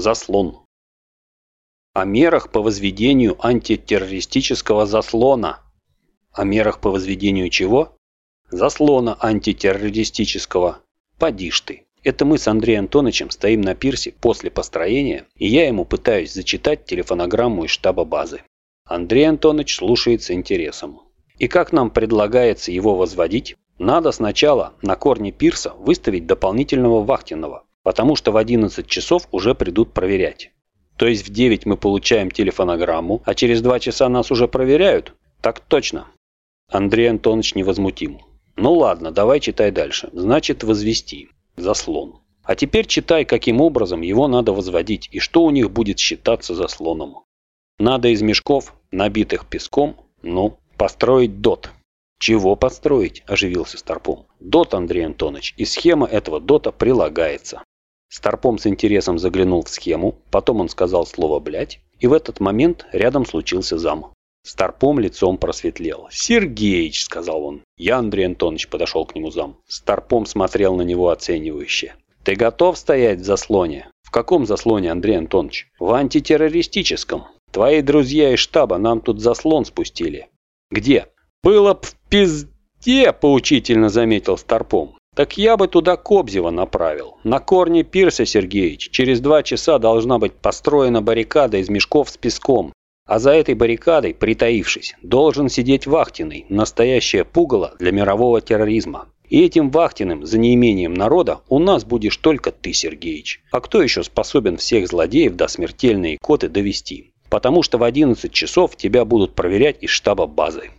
Заслон. О мерах по возведению антитеррористического заслона. О мерах по возведению чего? Заслона антитеррористического. Поди ты. Это мы с Андреем Антоновичем стоим на пирсе после построения, и я ему пытаюсь зачитать телефонограмму из штаба базы. Андрей Антонович слушает с интересом. И как нам предлагается его возводить? Надо сначала на корне пирса выставить дополнительного вахтенного, потому что в 11 часов уже придут проверять. То есть в 9 мы получаем телефонограмму, а через 2 часа нас уже проверяют? Так точно. Андрей Антонович невозмутим. Ну ладно, давай читай дальше. Значит, возвести. Заслон. А теперь читай, каким образом его надо возводить и что у них будет считаться заслоном. Надо из мешков, набитых песком, ну, построить дот. Чего построить? Оживился Старпом. Дот, Андрей Антонович, и схема этого дота прилагается. Старпом с интересом заглянул в схему, потом он сказал слово «блядь», и в этот момент рядом случился зам. Старпом лицом просветлел. «Сергеич», — сказал он. Я, Андрей Антонович, подошел к нему зам. Старпом смотрел на него оценивающе. «Ты готов стоять в заслоне?» «В каком заслоне, Андрей Антонович?» «В антитеррористическом. Твои друзья из штаба нам тут заслон спустили». «Где?» «Было б в пизде», — поучительно заметил Старпом. Так я бы туда Кобзева направил. На корне пирса, Сергеевич, через два часа должна быть построена баррикада из мешков с песком. А за этой баррикадой, притаившись, должен сидеть вахтенный, настоящее пугало для мирового терроризма. И этим вахтенным, за неимением народа, у нас будешь только ты, Сергеич. А кто еще способен всех злодеев до смертельной коты довести? Потому что в 11 часов тебя будут проверять из штаба базы.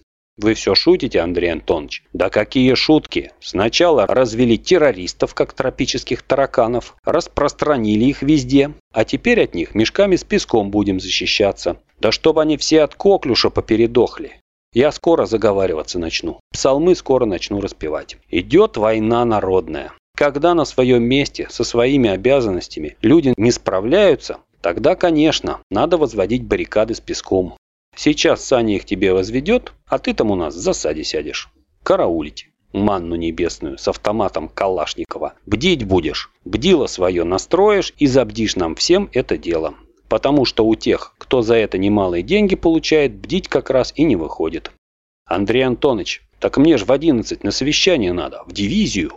Вы все шутите, Андрей Антонович? Да какие шутки? Сначала развели террористов, как тропических тараканов, распространили их везде, а теперь от них мешками с песком будем защищаться. Да чтобы они все от коклюша попередохли. Я скоро заговариваться начну. Псалмы скоро начну распевать. Идет война народная. Когда на своем месте, со своими обязанностями люди не справляются, тогда, конечно, надо возводить баррикады с песком. Сейчас Саня их тебе возведет, а ты там у нас в засаде сядешь. Караулить. Манну небесную с автоматом Калашникова. Бдить будешь. Бдило свое настроишь и забдишь нам всем это дело. Потому что у тех, кто за это немалые деньги получает, бдить как раз и не выходит. Андрей Антонович, так мне ж в 11 на совещание надо, в дивизию.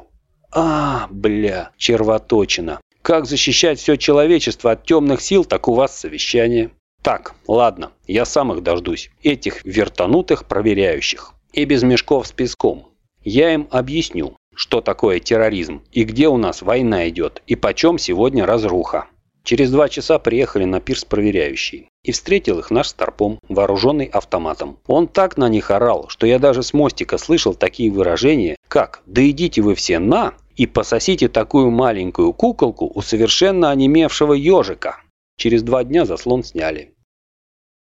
А, бля, червоточина. Как защищать все человечество от темных сил, так у вас совещание. Так, ладно, я сам их дождусь, этих вертанутых проверяющих. И без мешков с песком. Я им объясню, что такое терроризм и где у нас война идет и почем сегодня разруха. Через два часа приехали на пирс проверяющие. И встретил их наш старпом, вооруженный автоматом. Он так на них орал, что я даже с мостика слышал такие выражения, как «Да идите вы все на!» и «Пососите такую маленькую куколку у совершенно онемевшего ежика». Через два дня заслон сняли.